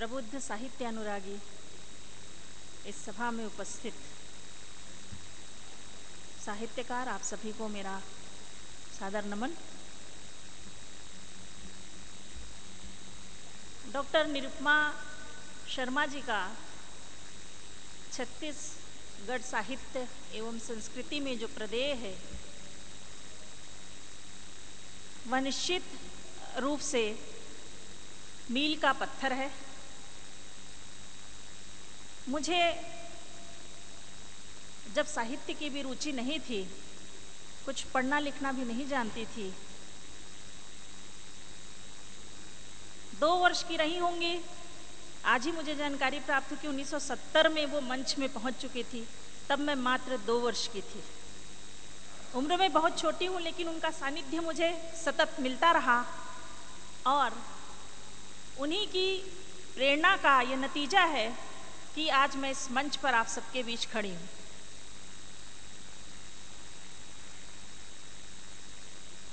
प्रबुद्ध साहित्य अनुरागी इस सभा में उपस्थित साहित्यकार आप सभी को मेरा सादर नमन। डॉक्टर निरुपमा शर्मा जी का छत्तीसगढ़ साहित्य एवं संस्कृति में जो प्रदेय है, वह निश्चित रूप से मील का पत्थर है। मुझे जब साहित्य की भी रुचि नहीं थी, कुछ पढ़ना लिखना भी नहीं जानती थी। दो वर्ष की रही होंगी, आज ही मुझे जानकारी प्राप्त हुई कि 1970 में वो मंच में पहुँच चुकी थी, तब मैं मात्र दो वर्ष की थी। उम्र में बहुत छोटी हूँ, लेकिन उनका सानिध्य मुझे सतत मिलता रहा और उन्हीं की प्रेरणा का यह नतीजा है कि आज मैं इस मंच पर आप सबके बीच खड़ी हूँ।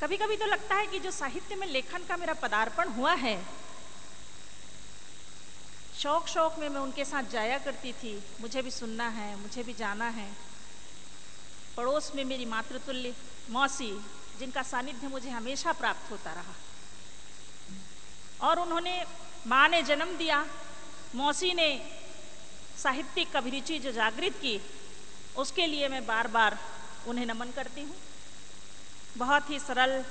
कभी कभी तो लगता है कि जो साहित्य में लेखन का मेरा पदार्पण हुआ है शौक शौक में मैं उनके साथ जाया करती थी। मुझे भी सुनना है, मुझे भी जाना है। पड़ोस में मेरी मातृतुल्य मौसी, जिनका सानिध्य मुझे हमेशा प्राप्त होता रहा। और उन्होंने माँ ने जन्म दिया, मौसी ने साहित्यिक अभिरुचि जो जागृत की, उसके लिए मैं बार बार उन्हें नमन करती हूँ। बहुत ही सरल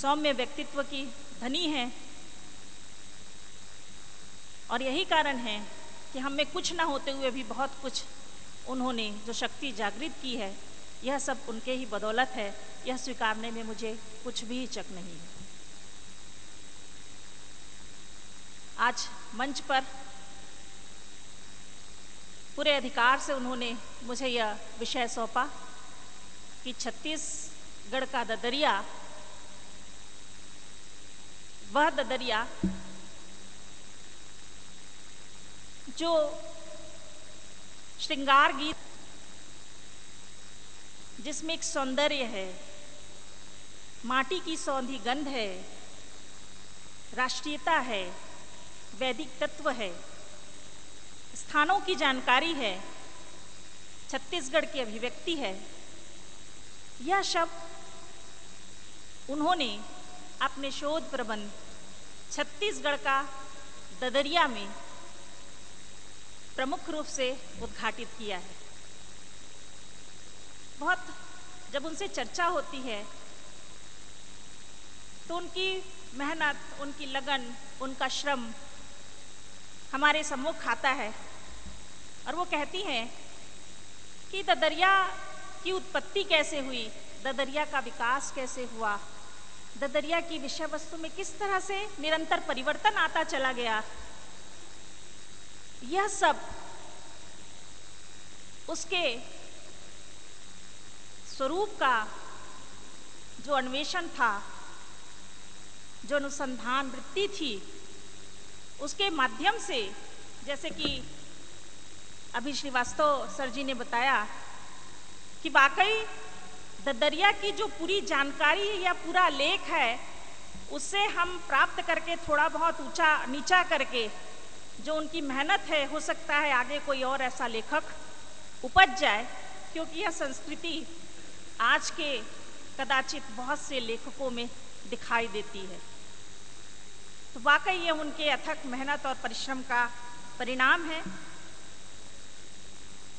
सौम्य व्यक्तित्व की धनी है। और यही कारण है कि हम में कुछ ना होते हुए भी बहुत कुछ उन्होंने जो शक्ति जागृत की है, यह सब उनके ही बदौलत है। यह स्वीकारने में मुझे कुछ भी हिचक नहीं है। आज मंच पर पूरे अधिकार से उन्होंने मुझे यह विषय सौंपा कि छत्तीसगढ़ का ददरिया, वह ददरिया जो श्रृंगार गीत, जिसमें एक सौंदर्य है, माटी की सौंधी गंध है, राष्ट्रीयता है, वैदिक तत्व है स्थानों की जानकारी है, छत्तीसगढ़ की अभिव्यक्ति है। यह शब्द उन्होंने अपने शोध प्रबंध छत्तीसगढ़ का ददरिया में प्रमुख रूप से उद्घाटित किया है। बहुत जब उनसे चर्चा होती है तो उनकी मेहनत, उनकी लगन, उनका श्रम हमारे सम्मुख आता है। और वो कहती हैं कि ददरिया की उत्पत्ति कैसे हुई? ददरिया का विकास कैसे हुआ? ददरिया की विषय वस्तु में किस तरह से निरंतर परिवर्तन आता चला गया? यह सब उसके स्वरूप का जो अन्वेषण था, जो अनुसंधान वृत्ति थी, उसके माध्यम से, जैसे कि अभी श्रीवास्तव सर जी ने बताया कि वाकई ददरिया की जो पूरी जानकारी या पूरा लेख है उससे हम प्राप्त करके थोड़ा बहुत ऊँचा, नीचा करके जो उनकी मेहनत है, हो सकता है आगे कोई और ऐसा लेखक उपज जाए, क्योंकि यह संस्कृति आज के कदाचित बहुत से लेखकों में दिखाई देती है। तो वाकई ये उनके अथक मेहनत और परिश्रम का परिणाम है।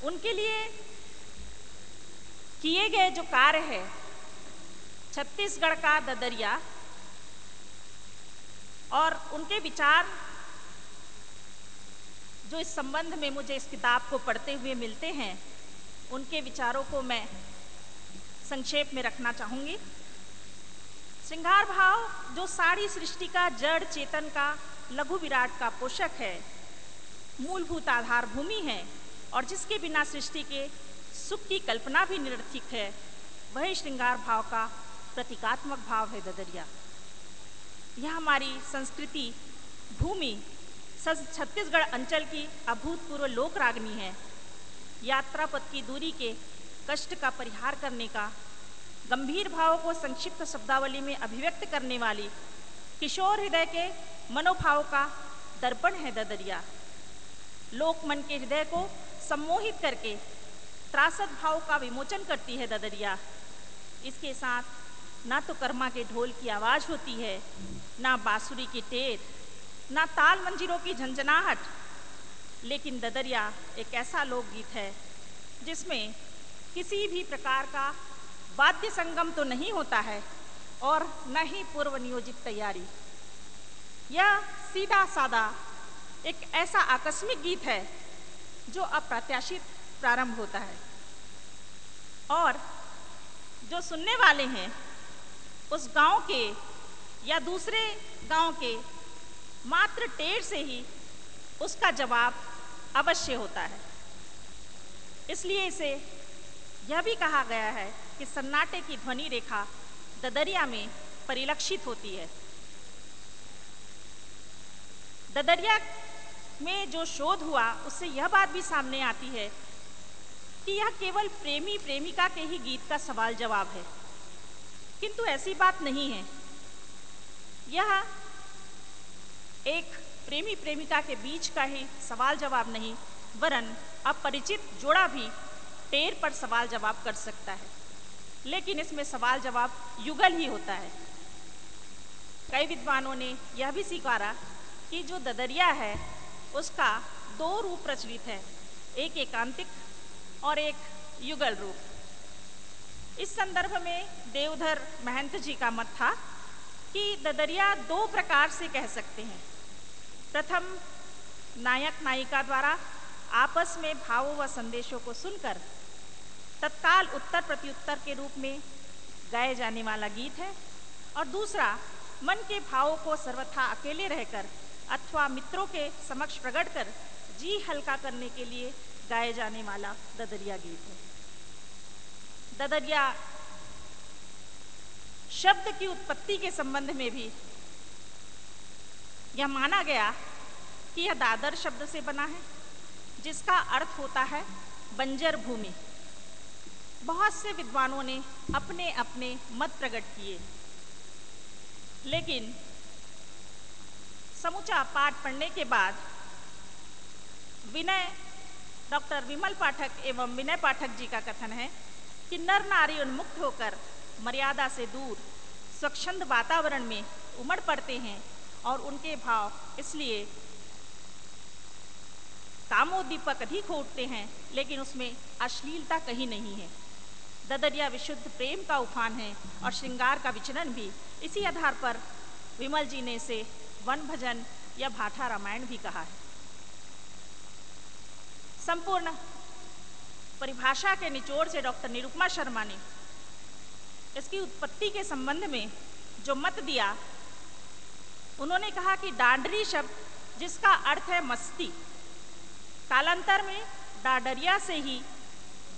उनके लिए किए गए जो कार्य है, छत्तीसगढ़ का ददरिया और उनके विचार जो इस संबंध में मुझे इस किताब को पढ़ते हुए मिलते हैं, उनके विचारों को मैं संक्षेप में रखना चाहूँगी। श्रृंगार भाव, जो सारी सृष्टि का, जड़ चेतन का, लघु विराट का पोषक है, मूलभूत आधार भूमि है। और जिसके बिना सृष्टि के सुख की कल्पना भी निरर्थिक है, वही श्रृंगार भाव का प्रतीकात्मक भाव है ददरिया। यह हमारी संस्कृति, भूमि छत्तीसगढ़ अंचल की अभूतपूर्व लोक रागनी है। यात्रा पथ की दूरी के कष्ट का परिहार करने का, गंभीर भावों को संक्षिप्त शब्दावली में अभिव्यक्त करने वाली किशोर हृदय के मनोभाव का दर्पण है ददरिया। लोक मन के हृदय को सम्मोहित करके त्रासद भाव का विमोचन करती है ददरिया। इसके साथ ना तो कर्मा के ढोल की आवाज़ होती है, ना बांसुरी की टेर, ना ताल मंजिरों की झंझनाहट। लेकिन ददरिया एक ऐसा लोकगीत है, जिसमें किसी भी प्रकार का वाद्य संगम तो नहीं होता है और न ही पूर्व नियोजित तैयारी। यह सीधा सादा एक ऐसा आकस्मिक गीत है जो अप्रत्याशित प्रारंभ होता है। और जो सुनने वाले हैं, उस गाँव के या दूसरे गाँव के मात्र टेर से ही उसका जवाब अवश्य होता है। इसलिए इसे यह भी कहा गया है कि सन्नाटे की ध्वनि रेखा ददरिया में परिलक्षित होती है। ददरिया में जो शोध हुआ, उससे यह बात भी सामने आती है कि यह केवल प्रेमी प्रेमिका के ही गीत का सवाल जवाब है। किंतु ऐसी बात नहीं है। यह एक प्रेमी प्रेमिका के बीच का ही सवाल जवाब नहीं, वरन अपरिचित जोड़ा भी टेर पर सवाल जवाब कर सकता है। लेकिन इसमें सवाल जवाब युगल ही होता है। कई विद्वानों ने यह भी स्वीकारा कि जो ददरिया है उसका दो रूप प्रचलित है, एक एकांतिक और एक युगल रूप। इस संदर्भ में देवधर महंत जी का मत था कि ददरिया दो प्रकार से कह सकते हैं। प्रथम, नायक नायिका द्वारा आपस में भावों व संदेशों को सुनकर तत्काल उत्तर प्रत्युत्तर के रूप में गाए जाने वाला गीत है, और दूसरा, मन के भावों को सर्वथा अकेले रहकर अथवा मित्रों के समक्ष प्रकट कर जी हल्का करने के लिए गाए जाने वाला ददरिया गीत है। ददरिया शब्द की उत्पत्ति के संबंध में भी यह माना गया कि यह दादर शब्द से बना है, जिसका अर्थ होता है बंजर भूमि। बहुत से विद्वानों ने अपने अपने मत प्रकट किए। लेकिन समूचा पाठ पढ़ने के बाद विनय, डॉक्टर विमल पाठक एवं विनय पाठक जी का कथन है कि नर नारी उन्मुक्त होकर मर्यादा से दूर, स्वच्छंद वातावरण में उमड़ पड़ते हैं और उनके भाव इसलिए कामोद्दीपक अधिक हो उठते हैं, लेकिन उसमें अश्लीलता कहीं नहीं है। ददरिया विशुद्ध प्रेम का उफान है और श्रृंगार का विचरण भी। इसी आधार पर विमल जी ने इसे वन भजन या भाठा रामायण भी कहा है। संपूर्ण परिभाषा के निचोड़ से डॉक्टर निरुपमा शर्मा ने इसकी उत्पत्ति के संबंध में जो मत दिया, उन्होंने कहा कि डांडरी शब्द, जिसका अर्थ है मस्ती, कालांतर में डाडरिया से ही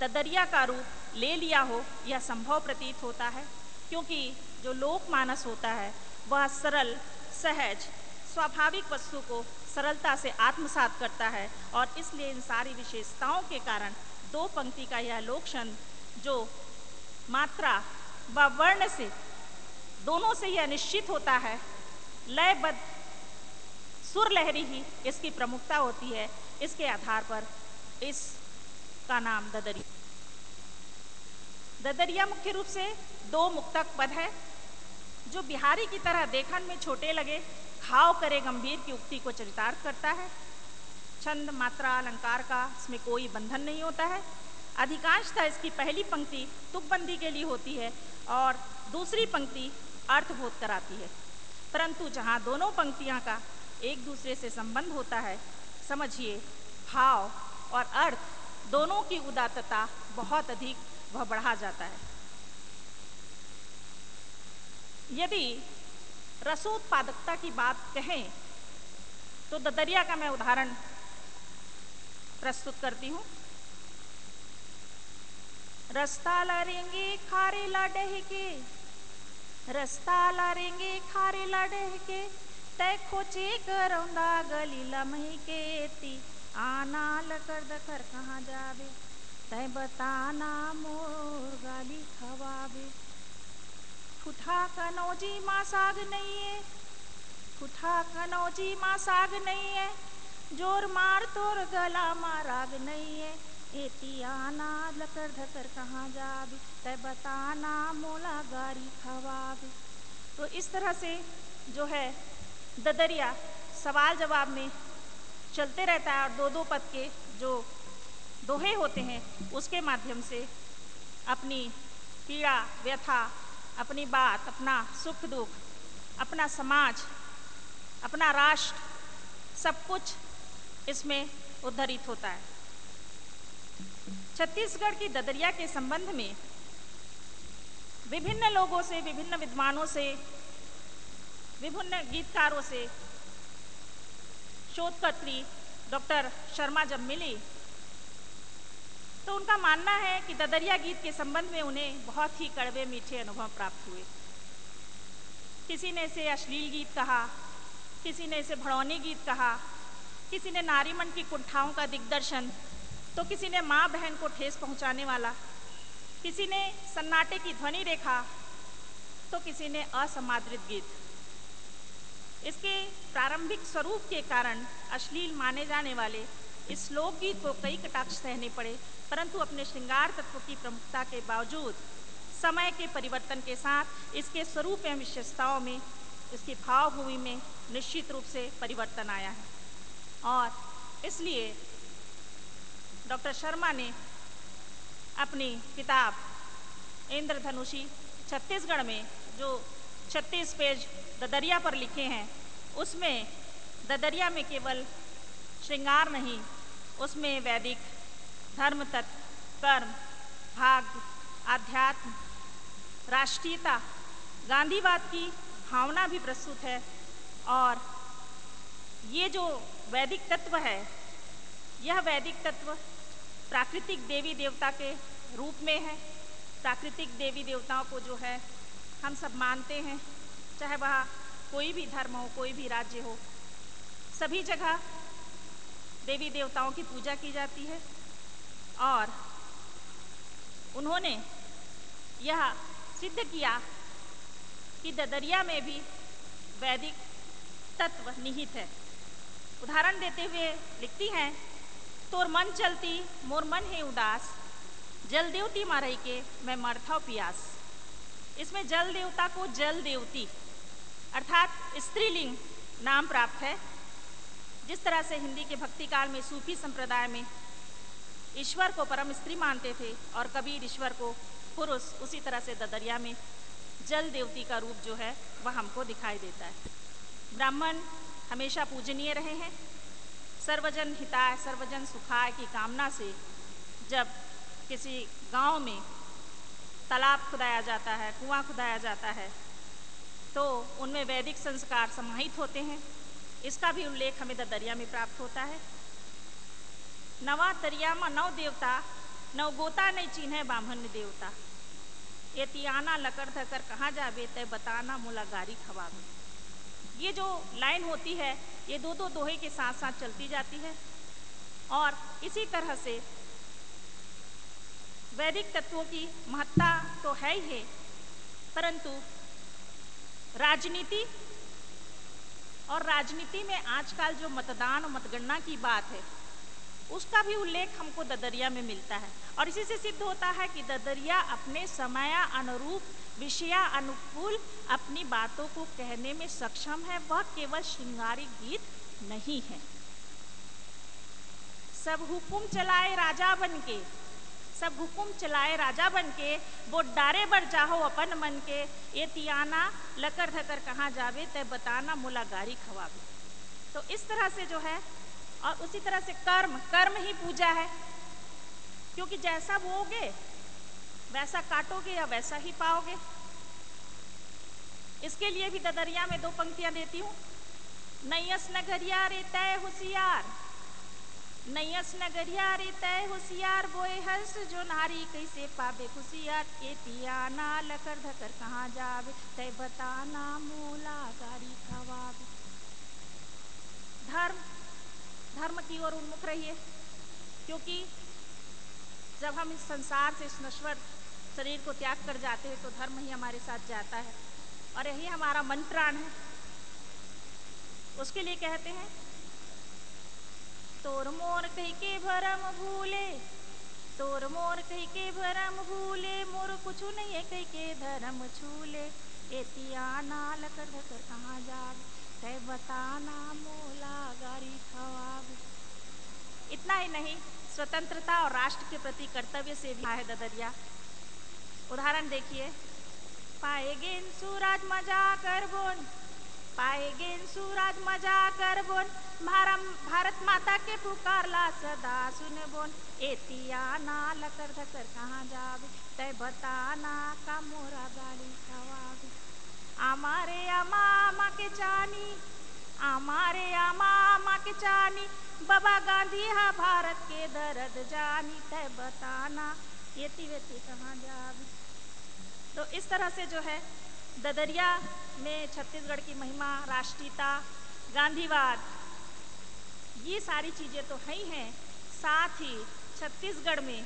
ददरिया का रूप ले लिया हो, यह संभव प्रतीत होता है, क्योंकि जो लोक मानस होता है, वह सरल सहज, स्वाभाविक वस्तु को सरलता से आत्मसात करता है और इसलिए इन सारी विशेषताओं के कारण दो पंक्ति का यह लोकशन जो मात्रा व वर्ण से दोनों से यह निश्चित होता है, लयबद्ध सुर लहरी ही इसकी प्रमुखता होती है। इसके आधार पर इस का नाम ददरिया। ददरिया मुख्य रूप से दो मुक्तक पद है। जो बिहारी की तरह देखन में छोटे लगे खाओ करे गंभीर की उक्ति को चरितार्थ करता है। छंद, मात्रा, अलंकार का इसमें कोई बंधन नहीं होता है। अधिकांशतः इसकी पहली पंक्ति तुकबंदी के लिए होती है और दूसरी पंक्ति अर्थबोध कराती है। परंतु जहाँ दोनों पंक्तियाँ का एक दूसरे से संबंध होता है, समझिए, भाव और अर्थ दोनों की उदातता बहुत अधिक वह बढ़ा जाता है। यदि रसोत्पादकता की बात कहें तो ददरिया का मैं उदाहरण प्रस्तुत करती हूँ। रस्ता लारेंगे, खारे ला के। रस्ता लारेंगे, खारे ला के। तय खोचे करौंदा गली लमही के ती। आना लकर दकर कहाँ जावे। तय बताना मोर गाली खवावे। फुथा कनौजी माँ साग नहीं है। फुथा कनौजी नौजी माँ साग नहीं है। ज़ोर मार तोर गला माँ राग नहीं है। एतियाना लकर धकर कहाँ जाबे तय बताना मोला गाड़ी खवाबे। तो इस तरह से जो है, ददरिया सवाल जवाब में चलते रहता है और दो दो पद के जो दोहे होते हैं, उसके माध्यम से अपनी पीड़ा व्यथा अपनी बात, अपना सुख, दुख, अपना समाज, अपना राष्ट्र, सब कुछ इसमें उद्धरित होता है। छत्तीसगढ़ की ददरिया के संबंध में विभिन्न लोगों से, विभिन्न विद्वानों से, विभिन्न गीतकारों से शोधकर्त्री डॉक्टर शर्मा जब मिली तो उनका मानना है कि ददरिया गीत के संबंध में उन्हें बहुत ही कड़वे मीठे अनुभव प्राप्त हुए। किसी ने इसे अश्लील गीत कहा, किसी ने इसे भड़ौनी गीत कहा, किसी ने नारीमन की कुंठाओं का दिग्दर्शन तो किसी ने माँ बहन को ठेस पहुँचाने वाला, किसी ने सन्नाटे की ध्वनि रेखा तो किसी ने असमादृत गीत। इसके प्रारंभिक स्वरूप के कारण अश्लील माने जाने वाले इस लोकगीत को कई कटाक्ष सहने पड़े। परंतु अपने श्रृंगार तत्व की प्रमुखता के बावजूद, समय के परिवर्तन के साथ इसके स्वरूप एवं विशेषताओं में, इसकी भावभूमि में निश्चित रूप से परिवर्तन आया है। और इसलिए डॉक्टर शर्मा ने अपनी किताब इंद्रधनुषी छत्तीसगढ़ में, जो छत्तीस पेज ददरिया पर लिखे हैं, उसमें ददरिया में केवल श्रृंगार नहीं, उसमें वैदिक धर्म तत्व कर्म भाग्य आध्यात्म, राष्ट्रीयता, गांधीवाद की भावना भी प्रस्तुत है। और ये जो वैदिक तत्व है, यह वैदिक तत्व प्राकृतिक देवी देवता के रूप में है। प्राकृतिक देवी देवताओं को जो है, हम सब मानते हैं, चाहे वह कोई भी धर्म हो, कोई भी राज्य हो। सभी जगह देवी देवताओं की पूजा की जाती है। और उन्होंने यह सिद्ध किया कि ददरिया में भी वैदिक तत्व निहित है। उदाहरण देते हुए लिखती हैं, तोर मन चलती, मोर मन है उदास, जल देवती मारई के मैं मरथा पियास। इसमें जल देवता को जल देवती, अर्थात स्त्रीलिंग नाम प्राप्त है। जिस तरह से हिंदी के भक्ति काल में सूफी संप्रदाय में ईश्वर को परम स्त्री मानते थे और कबीर ईश्वर को पुरुष उसी तरह से ददरिया में जल देवती का रूप जो है, वह हमको दिखाई देता है। ब्राह्मण हमेशा पूजनीय रहे हैं। सर्वजन हिताय, सर्वजन सुखाय की कामना से जब किसी गाँव में तालाब खुदाया जाता है, कुआँ खुदाया जाता है तो उनमें वैदिक संस्कार समाहित होते हैं। इसका भी उल्लेख हमें ददरिया में प्राप्त होता है। नवा तरिया में नव देवता, नव गोता नहीं चिन्ह बामन देवता। ये तियाना लकर धकर कहाँ जाबे तय बताना मुला गारी खवा में। ये जो लाइन होती है, ये दो दो दोहे के साथ साथ चलती जाती है। और इसी तरह से वैदिक तत्वों की महत्ता तो है ही है, परंतु राजनीति और राजनीति में आजकल जो मतदान मतगणना की बात है उसका भी उल्लेख हमको ददरिया में मिलता है। और इसी से सिद्ध होता है कि ददरिया अपने समय अनुरूप, विषया अनुकूल अपनी बातों को कहने में सक्षम है। वह केवल श्रृंगारिक गीत नहीं है। सब हुकुम चलाए राजा बन के सब हुकुम चलाए राजा बन के वो डारे बढ़ जाहो अपन मन के। ये तियाना, लकर धकर कहाँ जावे तय बताना मुला गारी खवावे। तो इस तरह से जो है और उसी तरह से कर्म कर्म ही पूजा है। क्योंकि जैसा बोगे वैसा काटोगे या वैसा ही पाओगे। इसके लिए भी ददरिया में दो पंक्तियाँ देती हूँ। नैयस नगरिया रे तय होशियार। नैयस नगरिया रे तय होशियार बोए हर्ष जो नारी कैसे पाबे खुशियार। के तियाना लकर धकर कहाँ जावे, तय बताना मोला गाड़ी खवाबे धर्म धर्म की ओर उन्मुख रहिए, क्योंकि जब हम इस संसार से, इस नश्वर शरीर को त्याग कर जाते हैं तो धर्म ही हमारे साथ जाता है। और यही हमारा मन प्राण है। उसके लिए कहते हैं, तोर मोर कही के भरम भूले, तोर मोर कही के भरम भूले, मोर कुछ नहीं है कही के धर्म छूले। एतिया नाल कर धकर कहाँ जाब कह बताना मोला गाड़ी खवाब इतना ही नहीं, स्वतंत्रता और राष्ट्र के प्रति कर्तव्य से भी है, ददरिया। उदाहरण देखिए। पाए पाएगे सूरज मज़ा कर बोन। पाए पाएगे सूरज मज़ा कर बोन। भारत भारत माता के पुकारला सदा सुन बोन। एतिया ना लकर धकर कहाँ जावे तय बताना का मोरा गाड़ी खवावे हमारे अमामा के जानी हमारे अमामा के जानी बाबा गांधी हा भारत के दर्द जानी तय बताना येती वेती कहाँ जावे तो इस तरह से जो है, ददरिया में छत्तीसगढ़ की महिमा, राष्ट्रीयता, गांधीवाद, ये सारी चीज़ें तो है ही हैं। साथ ही छत्तीसगढ़ में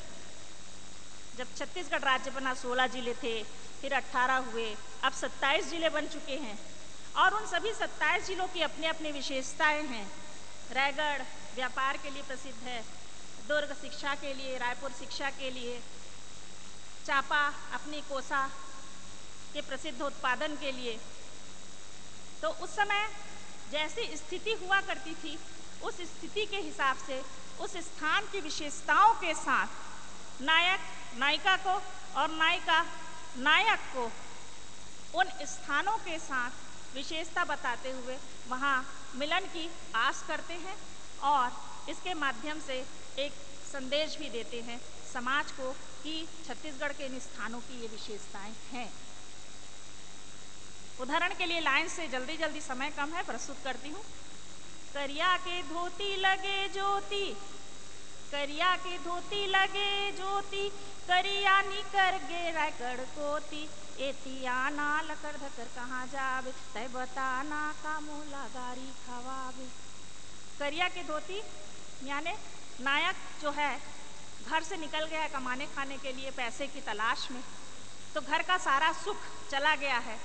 जब छत्तीसगढ़ राज्य बना 16 ज़िले थे फिर 18 हुए। अब 27 ज़िले बन चुके हैं और उन सभी 27 जिलों की अपने अपने विशेषताएँ हैं। रायगढ़ व्यापार के लिए प्रसिद्ध है, दुर्ग शिक्षा के लिए, रायपुर शिक्षा के लिए, चापा अपनी कोसा के प्रसिद्ध उत्पादन के लिए। तो उस समय जैसी स्थिति हुआ करती थी, उस स्थिति के हिसाब से, उस स्थान की विशेषताओं के साथ नायक, नायिका को और नायिका नायक को उन स्थानों के साथ विशेषता बताते हुए वहाँ मिलन की आस करते हैं और इसके माध्यम से एक संदेश भी देते हैं समाज को कि छत्तीसगढ़ के इन स्थानों की ये विशेषताएँ हैं। उदाहरण के लिए लाइन से जल्दी जल्दी समय कम है, प्रस्तुत करती हूँ। करिया के धोती लगे ज्योति, करिया के धोती लगे ज्योति करिया निकर गे रायगढ़ कोती। एतिया ना लकर धकर कहाँ जावे तय बताना का मोला गाड़ी खवावे करिया के धोती, यानी नायक जो है, घर से निकल गया है कमाने खाने के लिए पैसे की तलाश में। तो घर का सारा सुख चला गया है।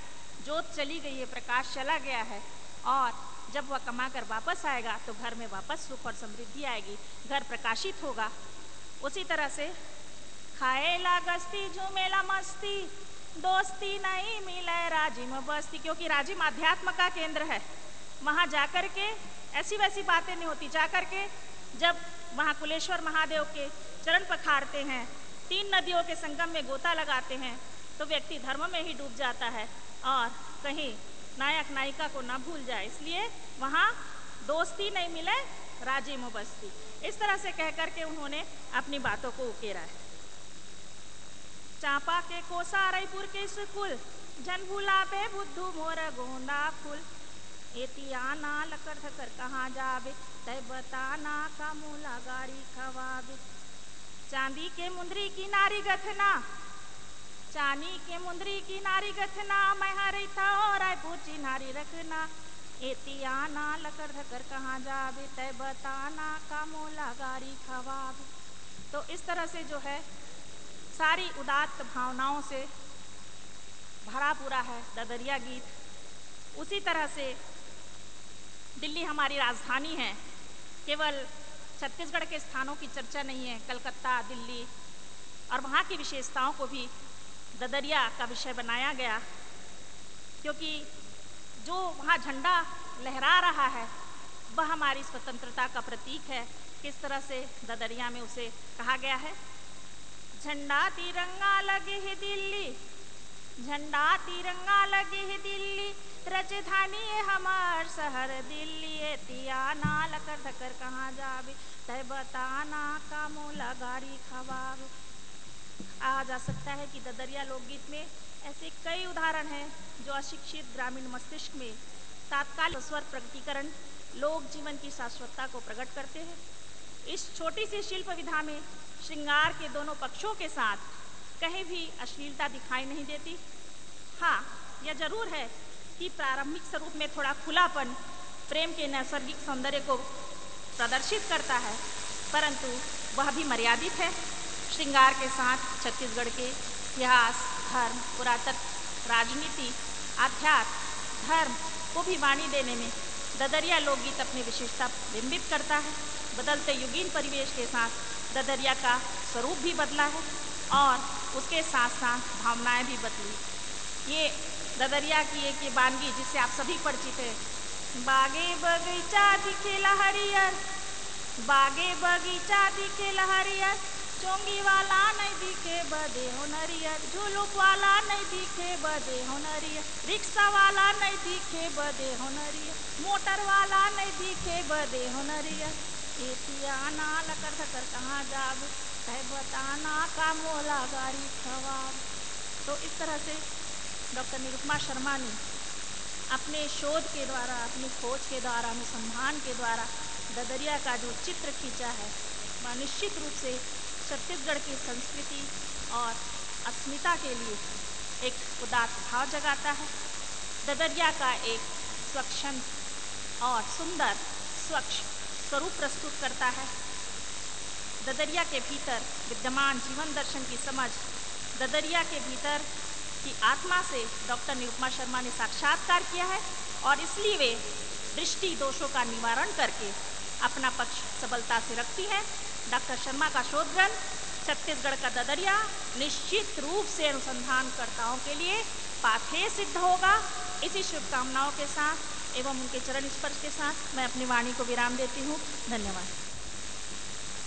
जोत चली गई है, प्रकाश चला गया है। और जब वह कमा कर वापस आएगा तो घर में वापस सुख और समृद्धि आएगी। घर प्रकाशित होगा। उसी तरह से खाएला गस्ती झूमेला मस्ती। दोस्ती नहीं मिले राजिम बस्ती, क्योंकि राजिम अध्यात्म का केंद्र है। वहाँ जाकर के ऐसी वैसी बातें नहीं होती। जाकर के जब वहाँ कुलेश्वर महादेव के चरण पखारते हैं, तीन नदियों के संगम में गोता लगाते हैं तो व्यक्ति धर्म में ही डूब जाता है और कहीं नायक नायिका को ना भूल जाए। इसलिए वहाँ दोस्ती नहीं मिले राज़ी मुबस्ती इस तरह से कह करके उन्होंने अपनी बातों को उकेरा है। चांपा के कोसा रायपुर के स्कूल जन भूला बे बुद्धू मोर गोंदा फूल। एतियाना लकर धकर कहाँ जावे तय बताना का मूला गाड़ी खवावे चांदी के मुंदरी की नारी गथना, चांदी के मुंदरी की नारी गथना मैं हरी था और रायपुर चिन्हारी रखना। एतियाना लकर धकर कहाँ जावे तय बताना का मोला गाड़ी खवाब। तो इस तरह से जो है सारी उदात्त भावनाओं से भरा पूरा है ददरिया गीत। उसी तरह से दिल्ली हमारी राजधानी है। केवल छत्तीसगढ़ के स्थानों की चर्चा नहीं है, कलकत्ता, दिल्ली और वहाँ की विशेषताओं को भी ददरिया का विषय बनाया गया। क्योंकि जो वहाँ झंडा लहरा रहा है, वह हमारी स्वतंत्रता का प्रतीक है। किस तरह से ददरिया में उसे कहा गया है? झंडा तिरंगा लगे है दिल्ली। झंडा तिरंगा लगे है दिल्ली। राजधानी है हमार शहर। दिल्ली है तियाना लकर धकर कहाँ जावे? तय बताना का मोला गाड़ी खवावे। कहा जा सकता है कि ददरिया लोकगीत में ऐसे कई उदाहरण हैं जो अशिक्षित ग्रामीण मस्तिष्क में तात्कालिक स्वर प्रकटीकरण, लोक जीवन की शाश्वतता को प्रकट करते हैं। इस छोटी सी शिल्प विधा में श्रृंगार के दोनों पक्षों के साथ कहीं भी अश्लीलता दिखाई नहीं देती। हाँ यह ज़रूर है कि प्रारंभिक स्वरूप में थोड़ा खुलापन प्रेम के नैसर्गिक सौंदर्य को प्रदर्शित करता है, परंतु वह भी मर्यादित है। श्रृंगार के साथ छत्तीसगढ़ के इतिहास, धर्म, पुरातत्व, राजनीति, आध्यात्म, धर्म को भी वाणी देने में ददरिया लोकगीत अपनी विशेषता बिंबित करता है। बदलते युगीन परिवेश के साथ ददरिया का स्वरूप भी बदला है और उसके साथ साथ भावनाएँ भी बदली ये ददरिया की एक ये बानगी जिससे आप सभी परिचित हैं। बागे बगीचा दिखेला हरियर बागे बगीचा दिखेला हरियर चोंगी वाला नहीं दिखे, बदे हो नरियर झुलुक वाला नहीं दिखे, बदे हो नरियर रिक्शा वाला नहीं दिखे, बदे हो नरियर मोटर वाला नहीं दिखे, बदे हो नरियर एतियाना लकर धकर कहाँ जाब? कह बताना का मोला गाड़ी खवाब। तो इस तरह से डॉक्टर निरुपमा शर्मा ने अपने शोध के द्वारा, अपनी खोज के द्वारा, अनुसंधान के द्वारा ददरिया का जो चित्र खींचा है, वह निश्चित रूप से छत्तीसगढ़ की संस्कृति और अस्मिता के लिए एक उदात्त भाव जगाता है। ददरिया का एक स्वच्छ और सुंदर स्वच्छ स्वरूप प्रस्तुत करता है। ददरिया के भीतर विद्यमान जीवन दर्शन की समझ, ददरिया के भीतर की आत्मा से डॉक्टर निरुपमा शर्मा ने साक्षात्कार किया है और इसलिए वे दृष्टि दोषों का निवारण करके अपना पक्ष सबलता से रखती है। डॉक्टर शर्मा का शोध ग्रंथ छत्तीसगढ़ का ददरिया निश्चित रूप से अनुसंधानकर्ताओं के लिए पाथे सिद्ध होगा। इसी शुभकामनाओं के साथ एवं उनके चरण स्पर्श के साथ मैं अपनी वाणी को विराम देती हूँ। धन्यवाद।